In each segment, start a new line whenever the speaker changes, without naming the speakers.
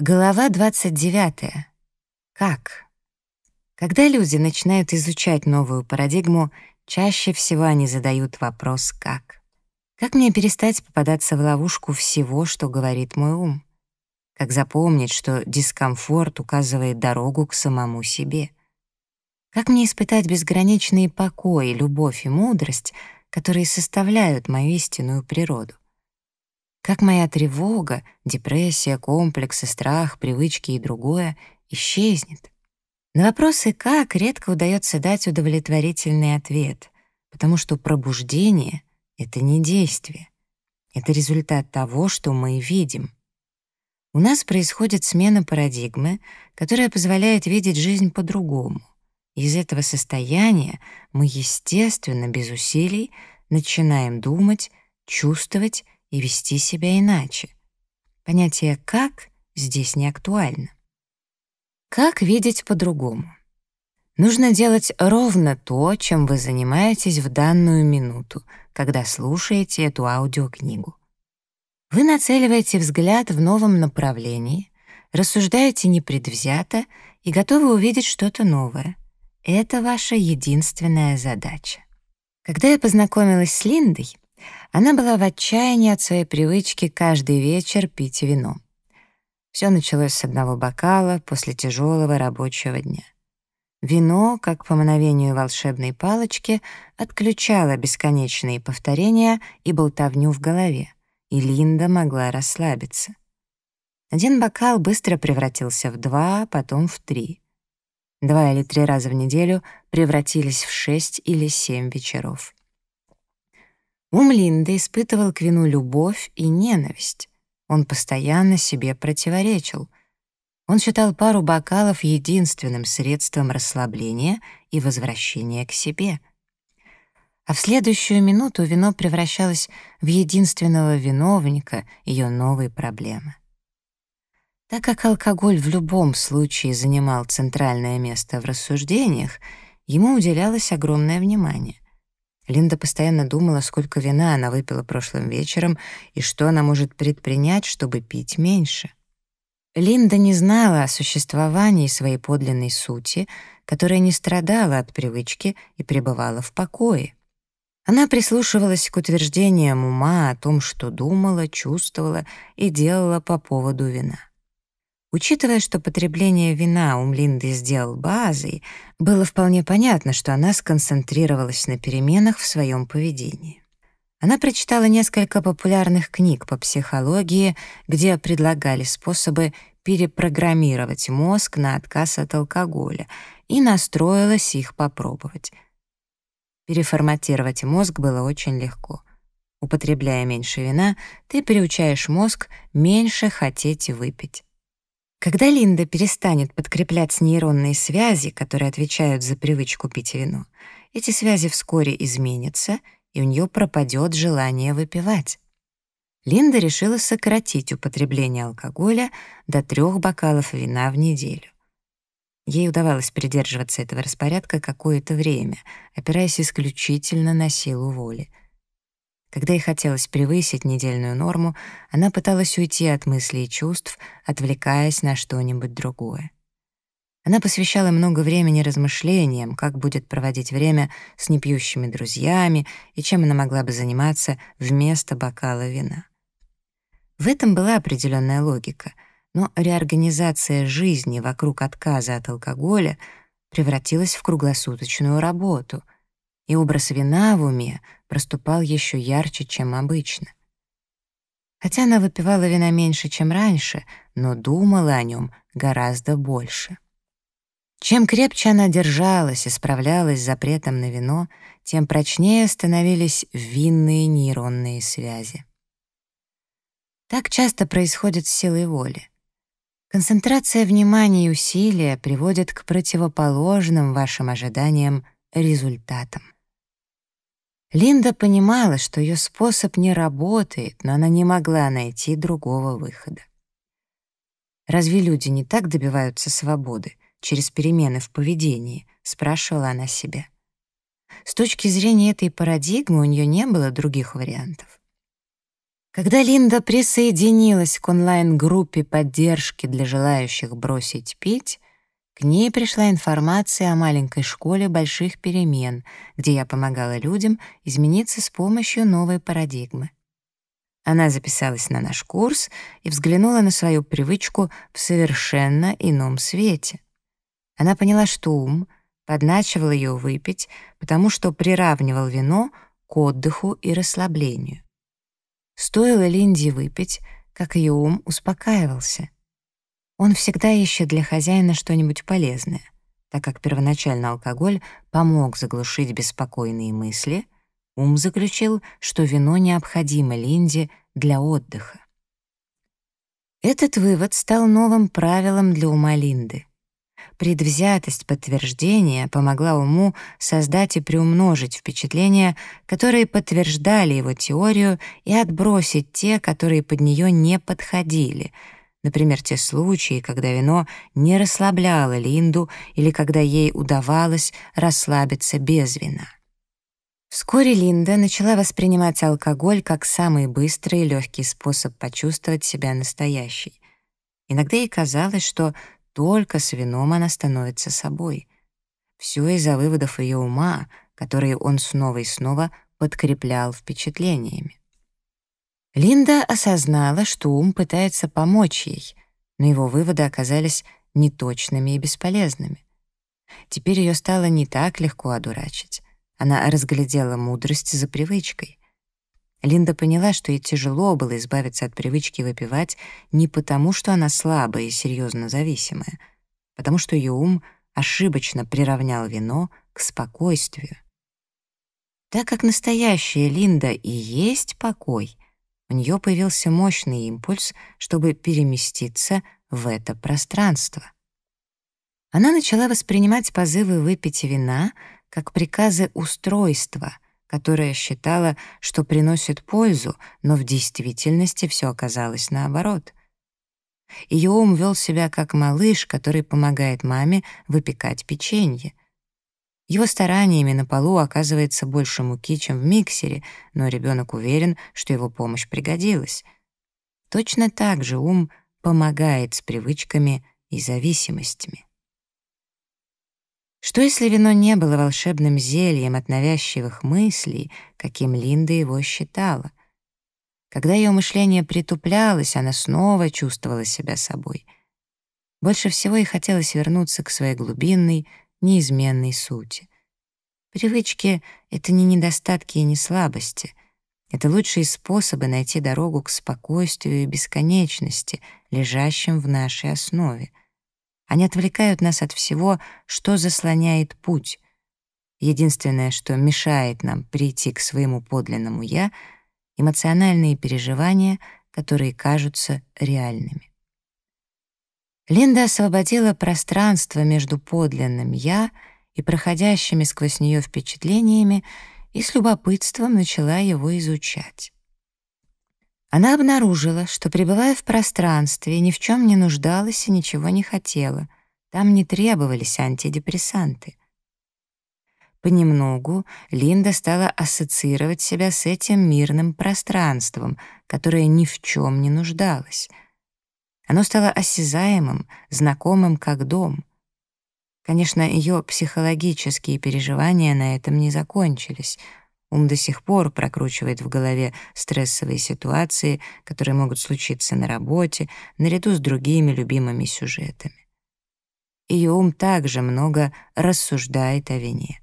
Глава 29. Как? Когда люди начинают изучать новую парадигму, чаще всего они задают вопрос «как?». Как мне перестать попадаться в ловушку всего, что говорит мой ум? Как запомнить, что дискомфорт указывает дорогу к самому себе? Как мне испытать безграничный покой, любовь и мудрость, которые составляют мою истинную природу? Как моя тревога, депрессия, комплексы, страх, привычки и другое исчезнет? На вопросы «как» редко удается дать удовлетворительный ответ, потому что пробуждение — это не действие. Это результат того, что мы видим. У нас происходит смена парадигмы, которая позволяет видеть жизнь по-другому. Из этого состояния мы, естественно, без усилий, начинаем думать, чувствовать и вести себя иначе. Понятие «как» здесь не актуально. Как видеть по-другому? Нужно делать ровно то, чем вы занимаетесь в данную минуту, когда слушаете эту аудиокнигу. Вы нацеливаете взгляд в новом направлении, рассуждаете непредвзято и готовы увидеть что-то новое. Это ваша единственная задача. Когда я познакомилась с Линдой, она была в отчаянии от своей привычки каждый вечер пить вино. Все началось с одного бокала после тяжелого рабочего дня. Вино, как по мановению волшебной палочки, отключало бесконечные повторения и болтовню в голове, и Линда могла расслабиться. Один бокал быстро превратился в два, потом в три. Два или три раза в неделю превратились в шесть или семь вечеров. Ум Линды испытывал к вину любовь и ненависть. Он постоянно себе противоречил. Он считал пару бокалов единственным средством расслабления и возвращения к себе. А в следующую минуту вино превращалось в единственного виновника ее новой проблемы. Так как алкоголь в любом случае занимал центральное место в рассуждениях, ему уделялось огромное внимание. Линда постоянно думала, сколько вина она выпила прошлым вечером и что она может предпринять, чтобы пить меньше. Линда не знала о существовании своей подлинной сути, которая не страдала от привычки и пребывала в покое. Она прислушивалась к утверждениям ума о том, что думала, чувствовала и делала по поводу вина. Учитывая, что потребление вина у Млинды сделал базой, было вполне понятно, что она сконцентрировалась на переменах в своем поведении. Она прочитала несколько популярных книг по психологии, где предлагали способы перепрограммировать мозг на отказ от алкоголя, и настроилась их попробовать. Переформатировать мозг было очень легко. Употребляя меньше вина, ты приучаешь мозг меньше хотеть выпить. Когда Линда перестанет подкреплять нейронные связи, которые отвечают за привычку пить вино, эти связи вскоре изменятся, и у нее пропадет желание выпивать. Линда решила сократить употребление алкоголя до трех бокалов вина в неделю. Ей удавалось придерживаться этого распорядка какое-то время, опираясь исключительно на силу воли — когда ей хотелось превысить недельную норму, она пыталась уйти от мыслей и чувств, отвлекаясь на что-нибудь другое. Она посвящала много времени размышлениям, как будет проводить время с непьющими друзьями и чем она могла бы заниматься вместо бокала вина. В этом была определенная логика, но реорганизация жизни вокруг отказа от алкоголя превратилась в круглосуточную работу — и образ вина в уме проступал еще ярче, чем обычно. Хотя она выпивала вина меньше, чем раньше, но думала о нем гораздо больше. Чем крепче она держалась и справлялась с запретом на вино, тем прочнее становились винные нейронные связи. Так часто происходит с силой воли. Концентрация внимания и усилия приводит к противоположным вашим ожиданиям результатам. Линда понимала, что ее способ не работает, но она не могла найти другого выхода. «Разве люди не так добиваются свободы, через перемены в поведении?» — спрашивала она себя. С точки зрения этой парадигмы у нее не было других вариантов. Когда Линда присоединилась к онлайн-группе поддержки для желающих бросить пить, к ней пришла информация о маленькой школе больших перемен, где я помогала людям измениться с помощью новой парадигмы. Она записалась на наш курс и взглянула на свою привычку в совершенно ином свете. Она поняла, что ум подначивал ее выпить, потому что приравнивал вино к отдыху и расслаблению. Стоило Линде выпить, как ее ум успокаивался. Он всегда ищет для хозяина что-нибудь полезное, так как первоначально алкоголь помог заглушить беспокойные мысли, ум заключил, что вино необходимо Линде для отдыха. Этот вывод стал новым правилом для ума Линды. Предвзятость подтверждения помогла уму создать и приумножить впечатления, которые подтверждали его теорию, и отбросить те, которые под нее не подходили — Например, те случаи, когда вино не расслабляло Линду или когда ей удавалось расслабиться без вина. Вскоре Линда начала воспринимать алкоголь как самый быстрый и легкий способ почувствовать себя настоящей. Иногда ей казалось, что только с вином она становится собой. Все из-за выводов ее ума, которые он снова и снова подкреплял впечатлениями. Линда осознала, что ум пытается помочь ей, но его выводы оказались неточными и бесполезными. Теперь ее стало не так легко одурачить. Она разглядела мудрость за привычкой. Линда поняла, что ей тяжело было избавиться от привычки выпивать не потому, что она слабая и серьезно зависимая, потому что ее ум ошибочно приравнял вино к спокойствию. Так как настоящая Линда и есть покой, у нее появился мощный импульс, чтобы переместиться в это пространство. Она начала воспринимать позывы выпить вина как приказы устройства, которое считала, что приносит пользу, но в действительности все оказалось наоборот. Ее ум вел себя как малыш, который помогает маме выпекать печенье — его стараниями на полу оказывается больше муки, чем в миксере, но ребенок уверен, что его помощь пригодилась. Точно так же ум помогает с привычками и зависимостями. Что если вино не было волшебным зельем от навязчивых мыслей, каким Линда его считала? Когда ее мышление притуплялось, она снова чувствовала себя собой. Больше всего ей хотелось вернуться к своей глубинной, неизменной сути. Привычки — это не недостатки и не слабости. Это лучшие способы найти дорогу к спокойствию и бесконечности, лежащим в нашей основе. Они отвлекают нас от всего, что заслоняет путь. Единственное, что мешает нам прийти к своему подлинному «я» — эмоциональные переживания, которые кажутся реальными. Линда освободила пространство между подлинным «я» и проходящими сквозь нее впечатлениями и с любопытством начала его изучать. Она обнаружила, что, пребывая в пространстве, ни в чем не нуждалась и ничего не хотела. Там не требовались антидепрессанты. Понемногу Линда стала ассоциировать себя с этим мирным пространством, которое ни в чем не нуждалось — оно стало осязаемым, знакомым как дом. Конечно, ее психологические переживания на этом не закончились. Ум до сих пор прокручивает в голове стрессовые ситуации, которые могут случиться на работе, наряду с другими любимыми сюжетами. Ее ум также много рассуждает о вине.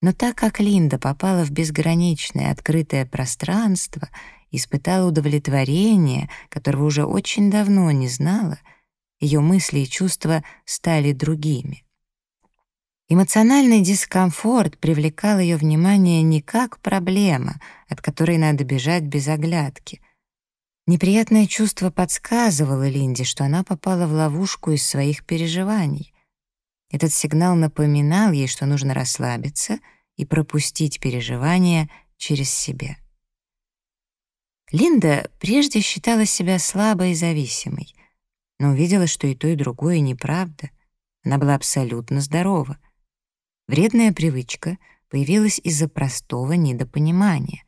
Но так как Линда попала в безграничное открытое пространство испытала удовлетворение, которого уже очень давно не знала, ее мысли и чувства стали другими. Эмоциональный дискомфорт привлекал ее внимание не как проблема, от которой надо бежать без оглядки. Неприятное чувство подсказывало Линде, что она попала в ловушку из своих переживаний. Этот сигнал напоминал ей, что нужно расслабиться и пропустить переживания через себя. Линда прежде считала себя слабой и зависимой, но увидела, что и то, и другое неправда. Она была абсолютно здорова. Вредная привычка появилась из-за простого недопонимания.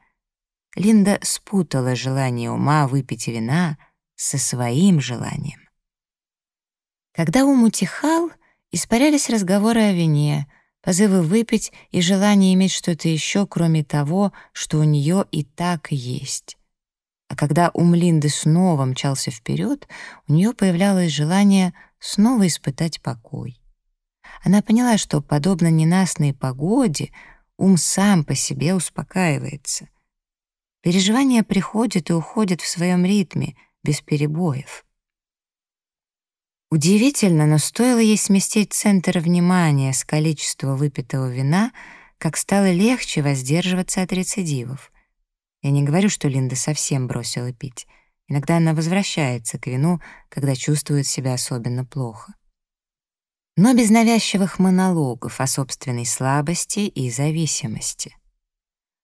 Линда спутала желание ума выпить вина со своим желанием. Когда ум утихал, испарялись разговоры о вине, позывы выпить и желание иметь что-то еще, кроме того, что у нее и так есть. А когда ум Линды снова мчался вперед, у нее появлялось желание снова испытать покой. Она поняла, что, подобно ненастной погоде, ум сам по себе успокаивается. Переживания приходят и уходят в своем ритме, без перебоев. Удивительно, но стоило ей сместить центр внимания с количества выпитого вина, как стало легче воздерживаться от рецидивов. Я не говорю, что Линда совсем бросила пить. Иногда она возвращается к вину, когда чувствует себя особенно плохо. Но без навязчивых монологов о собственной слабости и зависимости.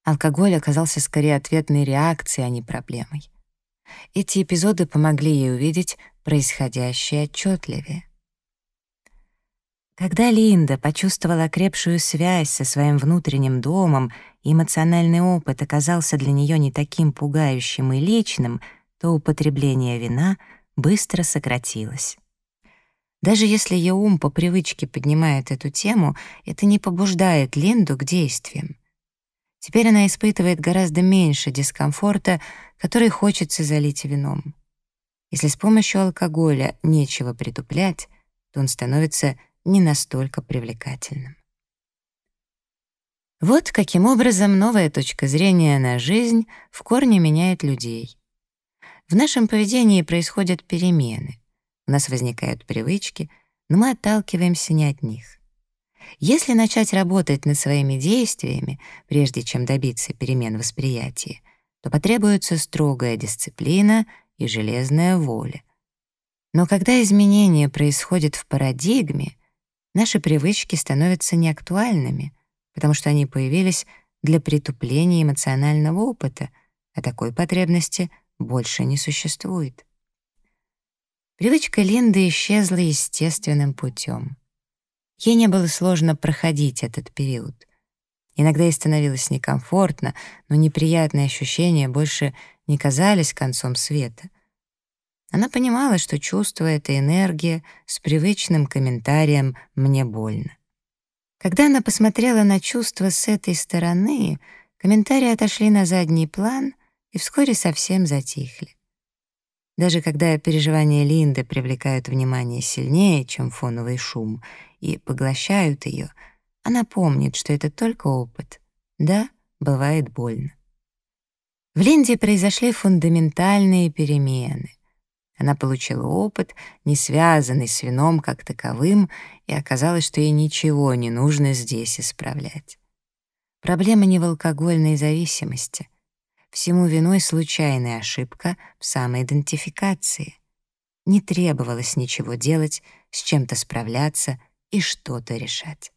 Алкоголь оказался скорее ответной реакцией, а не проблемой. Эти эпизоды помогли ей увидеть происходящее отчетливее. Когда Линда почувствовала крепшую связь со своим внутренним домом, эмоциональный опыт оказался для нее не таким пугающим и личным, то употребление вина быстро сократилось. Даже если ее ум по привычке поднимает эту тему, это не побуждает Линду к действиям. Теперь она испытывает гораздо меньше дискомфорта, который хочется залить вином. Если с помощью алкоголя нечего притуплять, то он становится не настолько привлекательным. Вот каким образом новая точка зрения на жизнь в корне меняет людей. В нашем поведении происходят перемены. У нас возникают привычки, но мы отталкиваемся не от них. Если начать работать над своими действиями, прежде чем добиться перемен восприятия, то потребуется строгая дисциплина и железная воля. Но когда изменения происходят в парадигме, наши привычки становятся неактуальными, потому что они появились для притупления эмоционального опыта, а такой потребности больше не существует. Привычка Линды исчезла естественным путем. Ей не было сложно проходить этот период. Иногда ей становилось некомфортно, но неприятные ощущения больше не казались концом света. Она понимала, что чувство — это энергия с привычным комментарием «мне больно». Когда она посмотрела на чувства с этой стороны, комментарии отошли на задний план и вскоре совсем затихли. Даже когда переживания Линды привлекают внимание сильнее, чем фоновый шум, и поглощают ее, она помнит, что это только опыт. Да, бывает больно. В Линде произошли фундаментальные перемены. Она получила опыт, не связанный с вином как таковым, и оказалось, что ей ничего не нужно здесь исправлять. Проблема не в алкогольной зависимости. Всему виной случайная ошибка в самоидентификации. Не требовалось ничего делать, с чем-то справляться и что-то решать.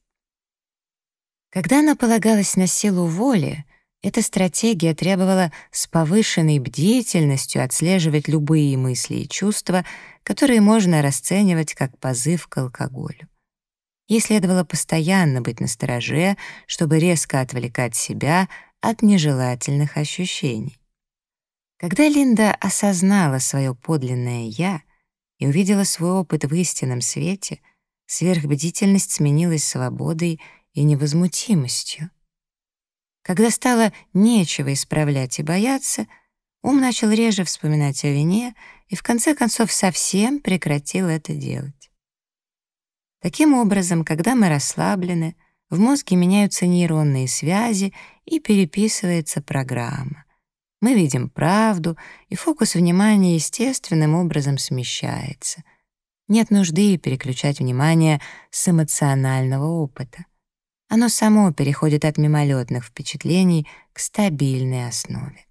Когда она полагалась на силу воли, эта стратегия требовала с повышенной бдительностью отслеживать любые мысли и чувства, которые можно расценивать как позыв к алкоголю. Ей следовало постоянно быть настороже, чтобы резко отвлекать себя от нежелательных ощущений. Когда Линда осознала свое подлинное «я» и увидела свой опыт в истинном свете, сверхбдительность сменилась свободой и невозмутимостью. Когда стало нечего исправлять и бояться, ум начал реже вспоминать о вине и в конце концов совсем прекратил это делать. Таким образом, когда мы расслаблены, в мозге меняются нейронные связи и переписывается программа. Мы видим правду, и фокус внимания естественным образом смещается. Нет нужды переключать внимание с эмоционального опыта оно само переходит от мимолетных впечатлений к стабильной основе.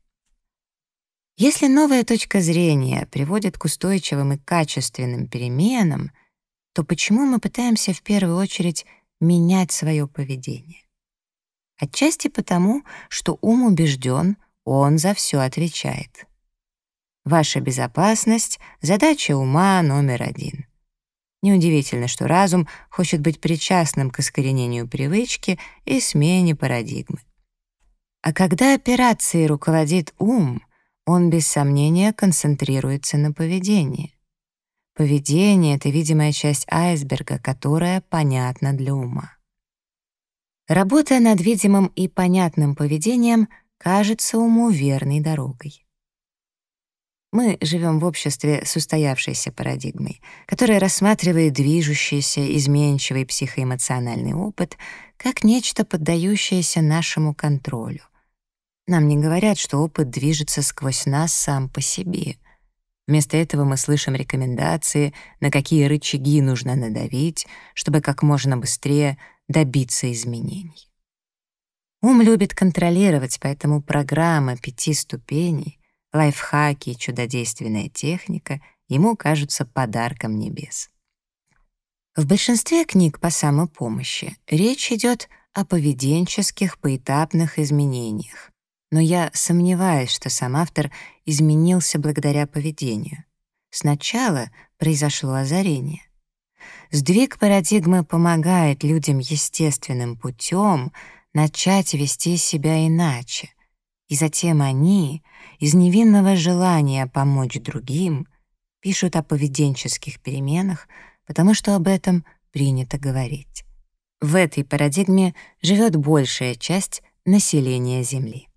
Если новая точка зрения приводит к устойчивым и качественным переменам, то почему мы пытаемся в первую очередь менять свое поведение? Отчасти потому, что ум убежден, он за все отвечает. Ваша безопасность — задача ума номер один. Неудивительно, что разум хочет быть причастным к искоренению привычки и смене парадигмы. А когда операцией руководит ум, он без сомнения концентрируется на поведении. Поведение — это видимая часть айсберга, которая понятна для ума. Работая над видимым и понятным поведением кажется уму верной дорогой. Мы живем в обществе с устоявшейся парадигмой, которая рассматривает движущийся, изменчивый психоэмоциональный опыт как нечто, поддающееся нашему контролю. Нам не говорят, что опыт движется сквозь нас сам по себе. Вместо этого мы слышим рекомендации, на какие рычаги нужно надавить, чтобы как можно быстрее добиться изменений. Ум любит контролировать, поэтому программа пяти ступеней лайфхаки чудодейственная техника ему кажутся подарком небес. В большинстве книг по самопомощи речь идет о поведенческих поэтапных изменениях, но я сомневаюсь, что сам автор изменился благодаря поведению. Сначала произошло озарение. Сдвиг парадигмы помогает людям естественным путем начать вести себя иначе, и затем они, из невинного желания помочь другим, пишут о поведенческих переменах, потому что об этом принято говорить. В этой парадигме живет большая часть населения Земли.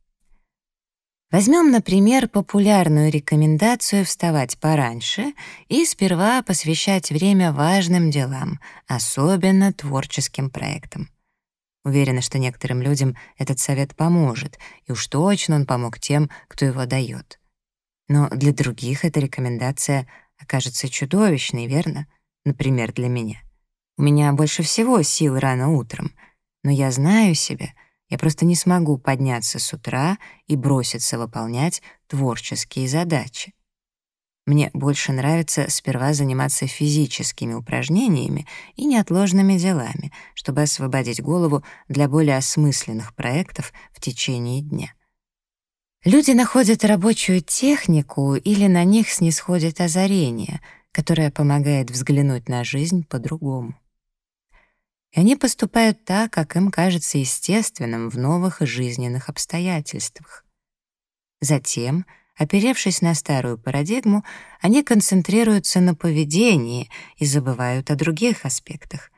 Возьмем, например, популярную рекомендацию вставать пораньше и сперва посвящать время важным делам, особенно творческим проектам. Уверена, что некоторым людям этот совет поможет, и уж точно он помог тем, кто его дает. Но для других эта рекомендация окажется чудовищной, верно? Например, для меня. У меня больше всего сил рано утром, но я знаю себя, я просто не смогу подняться с утра и броситься выполнять творческие задачи. Мне больше нравится сперва заниматься физическими упражнениями и неотложными делами, чтобы освободить голову для более осмысленных проектов в течение дня. Люди находят рабочую технику или на них снисходит озарение, которое помогает взглянуть на жизнь по-другому. И они поступают так, как им кажется естественным в новых жизненных обстоятельствах. Затем — Оперевшись на старую парадигму, они концентрируются на поведении и забывают о других аспектах.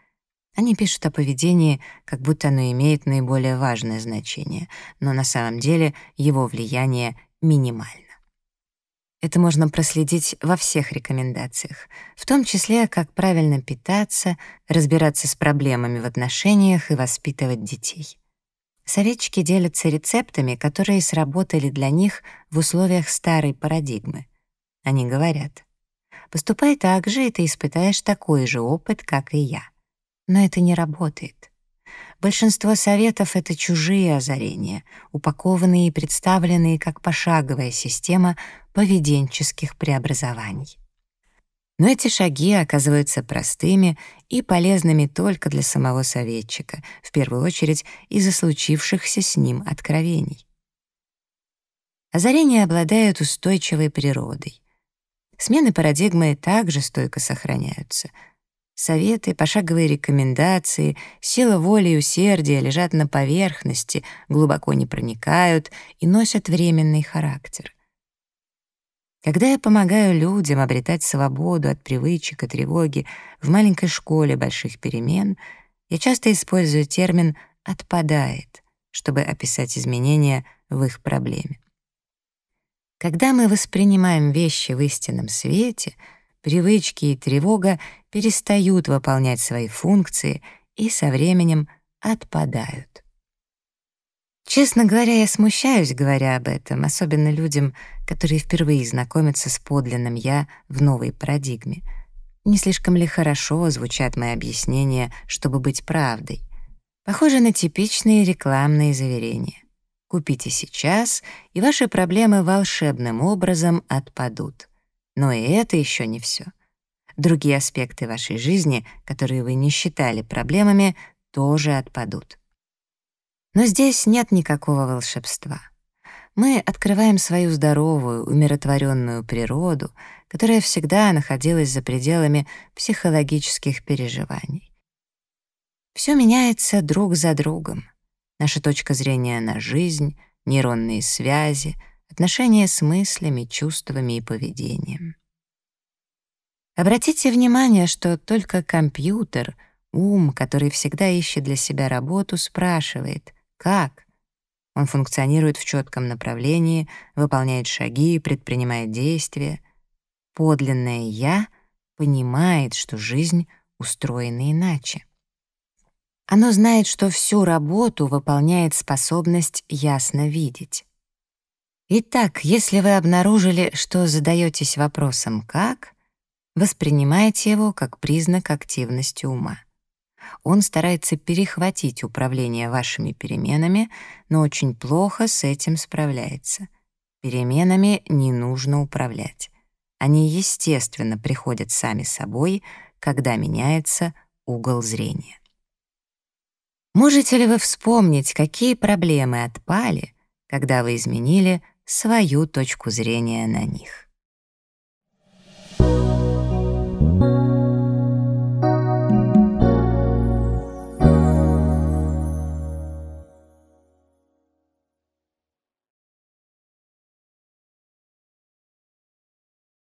Они пишут о поведении, как будто оно имеет наиболее важное значение, но на самом деле его влияние минимально. Это можно проследить во всех рекомендациях, в том числе, как правильно питаться, разбираться с проблемами в отношениях и воспитывать детей. Советчики делятся рецептами, которые сработали для них в условиях старой парадигмы. Они говорят, «Поступай так же, и ты испытаешь такой же опыт, как и я». Но это не работает. Большинство советов — это чужие озарения, упакованные и представленные как пошаговая система поведенческих преобразований. Но эти шаги оказываются простыми и полезными только для самого советчика, в первую очередь из-за случившихся с ним откровений. Озарения обладают устойчивой природой. Смены парадигмы также стойко сохраняются. Советы, пошаговые рекомендации, сила воли и усердия лежат на поверхности, глубоко не проникают и носят временный характер. Когда я помогаю людям обретать свободу от привычек и тревоги в маленькой школе больших перемен, я часто использую термин «отпадает», чтобы описать изменения в их проблеме. Когда мы воспринимаем вещи в истинном свете, привычки и тревога перестают выполнять свои функции и со временем отпадают. Честно говоря, я смущаюсь, говоря об этом, особенно людям, которые впервые знакомятся с подлинным «я» в новой парадигме. Не слишком ли хорошо звучат мои объяснения, чтобы быть правдой? Похоже на типичные рекламные заверения. Купите сейчас, и ваши проблемы волшебным образом отпадут. Но и это еще не все. Другие аспекты вашей жизни, которые вы не считали проблемами, тоже отпадут. Но здесь нет никакого волшебства. Мы открываем свою здоровую, умиротворенную природу, которая всегда находилась за пределами психологических переживаний. Все меняется друг за другом. Наша точка зрения на жизнь, нейронные связи, отношения с мыслями, чувствами и поведением. Обратите внимание, что только компьютер, ум, который всегда ищет для себя работу, спрашивает «как?». Он функционирует в четком направлении, выполняет шаги, предпринимает действия. Подлинное «я» понимает, что жизнь устроена иначе. Оно знает, что всю работу выполняет способность ясно видеть. Итак, если вы обнаружили, что задаетесь вопросом «как?», воспринимайте его как признак активности ума. Он старается перехватить управление вашими переменами, но очень плохо с этим справляется. Переменами не нужно управлять. Они естественно приходят сами собой, когда меняется угол зрения. Можете ли вы вспомнить, какие проблемы отпали, когда вы изменили свою точку зрения на них?